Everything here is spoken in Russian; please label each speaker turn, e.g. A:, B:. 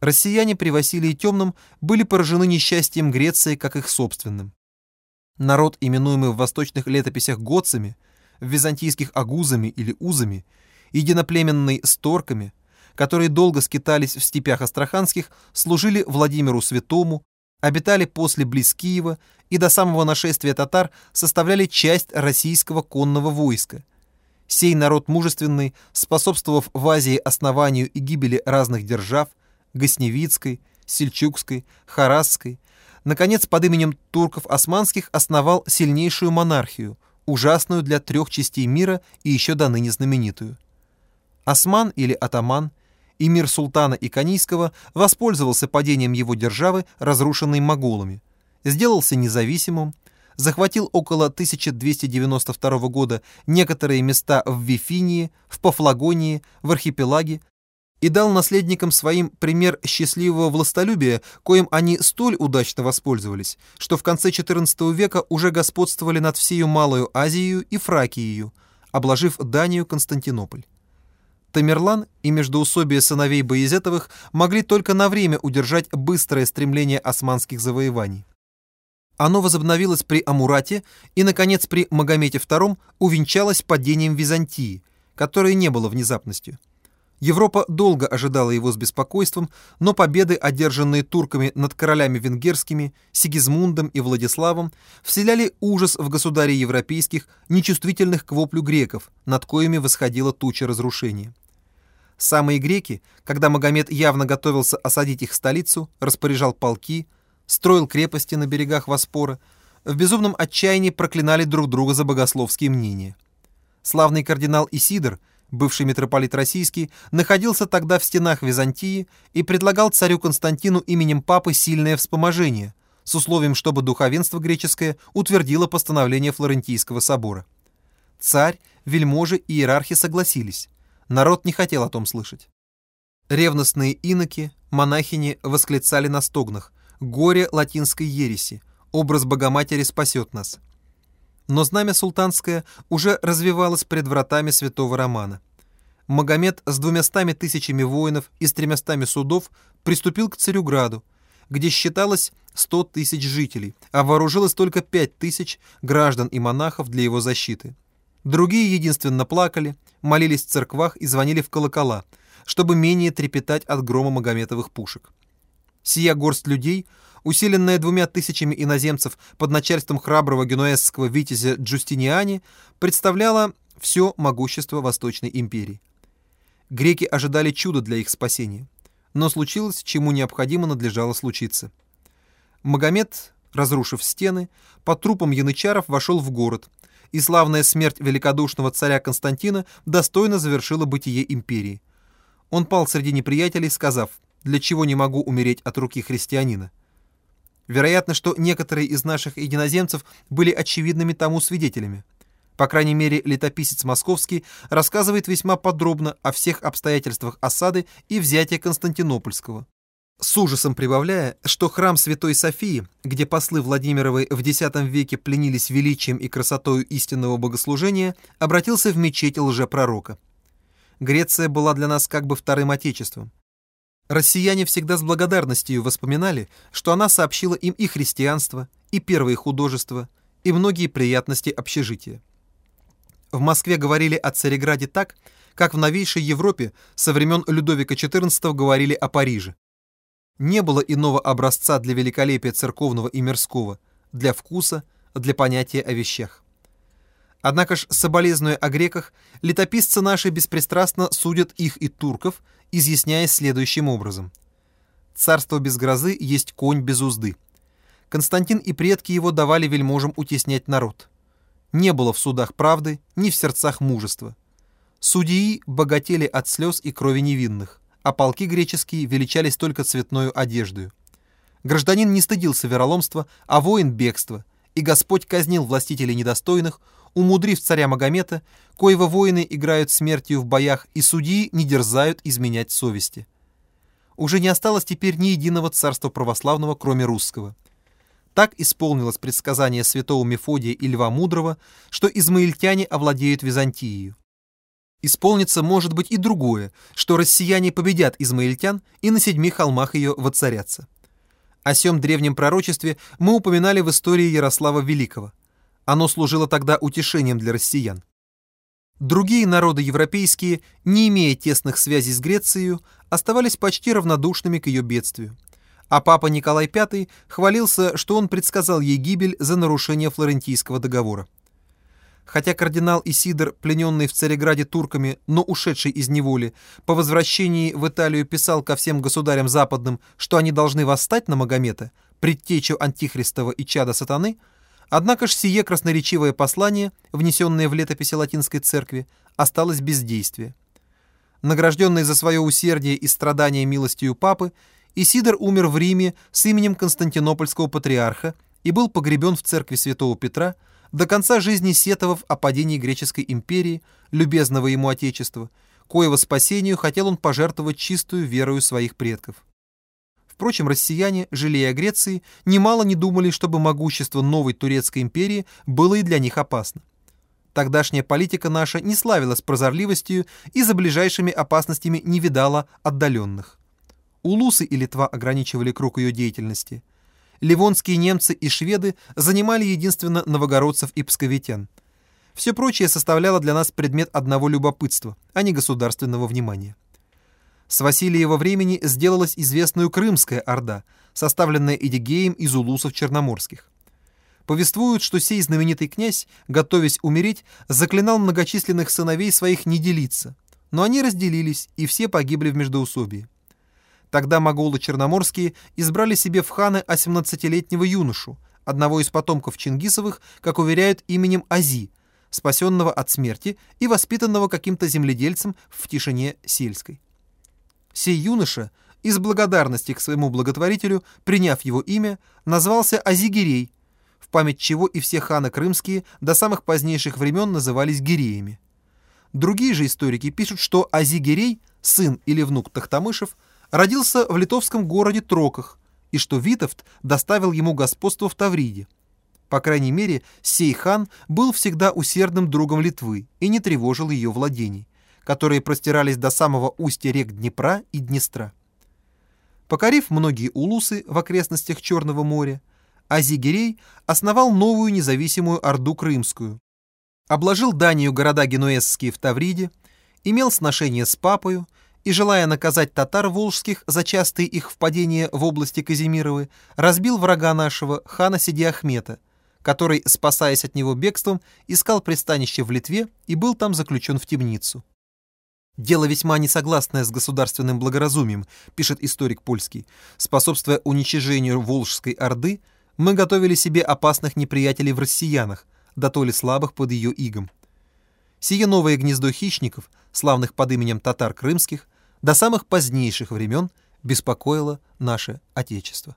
A: Россияне при Василии Темном были поражены несчастьем Греции как их собственным. Народ, именуемый в восточных летописях готцами, в византийских агузами или узами, единоплеменный сторками, которые долго скитались в степях астраханских, служили Владимиру Святому, обитали после близ Киева и до самого нашествия татар составляли часть российского конного войска. Сей народ мужественный, способствовав в Азии основанию и гибели разных держав, Гасневицкой, Сельчукской, Харасской, наконец под именем турков османских основал сильнейшую монархию, ужасную для трех частей мира и еще до ныне знаменитую. Осман или атаман, эмир султана Иканийского, воспользовался падением его державы, разрушенной моголами, сделался независимым, захватил около 1292 года некоторые места в Вифинии, в Пафлагонии, в архипелаге, и дал наследникам своим пример счастливого властолюбия, коим они столь удачно воспользовались, что в конце XIV века уже господствовали над всею Малую Азией и Фракией, обложив Данию Константинополь. Тамерлан и междоусобие сыновей Боязетовых могли только на время удержать быстрое стремление османских завоеваний. Оно возобновилось при Амурате и, наконец, при Магомете II увенчалось падением Византии, которое не было внезапностью. Европа долго ожидала его с беспокойством, но победы, одержанные турками над королями венгерскими, Сигизмундом и Владиславом, вселяли ужас в государей европейских, нечувствительных к воплю греков, над коими восходила туча разрушения. Самые греки, когда Магомед явно готовился осадить их столицу, распоряжал полки, строил крепости на берегах Воспора, в безумном отчаянии проклинали друг друга за богословские мнения. Славный кардинал Исидор – бывший митрополит российский, находился тогда в стенах Византии и предлагал царю Константину именем папы сильное вспоможение, с условием, чтобы духовенство греческое утвердило постановление Флорентийского собора. Царь, вельможи и иерархи согласились. Народ не хотел о том слышать. Ревностные иноки, монахини восклицали на стогнах «Горе латинской ереси! Образ Богоматери спасет нас!» Но знамя султанское уже развивалось пред вратами святого Романа. Магомед с двумястами тысячами воинов и с тремястами судов приступил к Царюграду, где считалось сто тысяч жителей, а вооружилось только пять тысяч граждан и монахов для его защиты. Другие единственно плакали, молились в церквах и звонили в колокола, чтобы менее трепетать от грома Магометовых пушек. Сия горсть людей – усиленная двумя тысячами иноземцев под начальством храброго генуэзского витязя Джустиниани, представляла все могущество Восточной империи. Греки ожидали чуда для их спасения, но случилось, чему необходимо надлежало случиться. Магомед, разрушив стены, по трупам янычаров вошел в город, и славная смерть великодушного царя Константина достойно завершила бытие империи. Он пал среди неприятелей, сказав, «Для чего не могу умереть от руки христианина?» Вероятно, что некоторые из наших единоземцев были очевидными тому свидетелями. По крайней мере, летописец московский рассказывает весьма подробно о всех обстоятельствах осады и взятия Константинопольского. С ужасом прибавляя, что храм Святой Софии, где послы Владимировы в X веке пленились величием и красотою истинного богослужения, обратился в мечеть лжепророка. Греция была для нас как бы вторым отечеством. Россияне всегда с благодарностью воспоминали, что она сообщила им и христианство, и первые художества, и многие приятности общежития. В Москве говорили о Цареграде так, как в новейшей Европе со времен Людовика XIV говорили о Париже. Не было иного образца для великолепия церковного и мирского, для вкуса, для понятия о вещах. Однако ж, соболезнуя о греках, летописцы наши беспристрастно судят их и турков, изъясняя следующим образом. «Царство без грозы есть конь без узды». Константин и предки его давали вельможам утеснять народ. Не было в судах правды, ни в сердцах мужества. Судьи богатели от слез и крови невинных, а полки греческие величались только цветною одеждою. Гражданин не стыдился вероломства, а воин — бегства, и Господь казнил властителей недостойных, умудрив царя Магомета, коего воины играют смертью в боях и судьи не дерзают изменять совести. Уже не осталось теперь ни единого царства православного, кроме русского. Так исполнилось предсказание святого Мефодия и Льва Мудрого, что измаильтяне овладеют Византией. исполнится, может быть, и другое, что россияне победят измаильтян и на седьми холмах ее воцарятся. О сем древнем пророчестве мы упоминали в истории Ярослава Великого. Оно служило тогда утешением для россиян. Другие народы европейские, не имея тесных связей с Грецией, оставались почти равнодушными к ее бедствию. А папа Николай V хвалился, что он предсказал ей гибель за нарушение Флорентийского договора. Хотя кардинал Исидор, плененный в Цареграде турками, но ушедший из неволи, по возвращении в Италию писал ко всем государям западным, что они должны восстать на Магомета, предтечу Антихристова и чада сатаны, однако ж сие красноречивое послание, внесенное в летописи латинской церкви, осталось без действия. Награжденный за свое усердие и страдания милостью папы, Исидор умер в Риме с именем Константинопольского патриарха и был погребен в церкви святого Петра, до конца жизни сетовав о падении греческой империи, любезного ему отечества, коего спасению хотел он пожертвовать чистую верою своих предков. Впрочем, россияне, жалея о Греции, немало не думали, чтобы могущество новой турецкой империи было и для них опасно. Тогдашняя политика наша не славилась прозорливостью и за ближайшими опасностями не видала отдаленных. Улусы и Литва ограничивали круг ее деятельности – ливонские немцы и шведы занимали единственно новогородцев и псковитян. Все прочее составляло для нас предмет одного любопытства, а не государственного внимания. С Василиева времени сделалась известную Крымская Орда, составленная Эдигеем из улусов черноморских. Повествуют, что сей знаменитый князь, готовясь умереть, заклинал многочисленных сыновей своих не делиться, но они разделились, и все погибли в междоусобии. Тогда моголы черноморские избрали себе в ханы 18-летнего юношу, одного из потомков Чингисовых, как уверяют, именем Ази, спасенного от смерти и воспитанного каким-то земледельцем в тишине сельской. Сей юноша, из благодарности к своему благотворителю, приняв его имя, назвался Азигирей, в память чего и все ханы крымские до самых позднейших времен назывались гиреями. Другие же историки пишут, что Азигирей, сын или внук Тахтамышев, родился в литовском городе Троках, и что Витовт доставил ему господство в Тавриде. По крайней мере, сей хан был всегда усердным другом Литвы и не тревожил ее владений, которые простирались до самого устья рек Днепра и Днестра. Покорив многие улусы в окрестностях Черного моря, Азигерей основал новую независимую Орду Крымскую, обложил данию города генуэзские в Тавриде, имел сношение с папою и, желая наказать татар волжских за частые их впадения в области Казимировы, разбил врага нашего, хана Сидиахмета, который, спасаясь от него бегством, искал пристанище в Литве и был там заключен в темницу. Дело весьма несогласное с государственным благоразумием, пишет историк польский. Способствуя уничижению Волжской Орды, мы готовили себе опасных неприятелей в россиянах, да то ли слабых под ее игом. Сие новое гнездо хищников, славных под именем татар крымских, до самых позднейших времен беспокоило наше Отечество.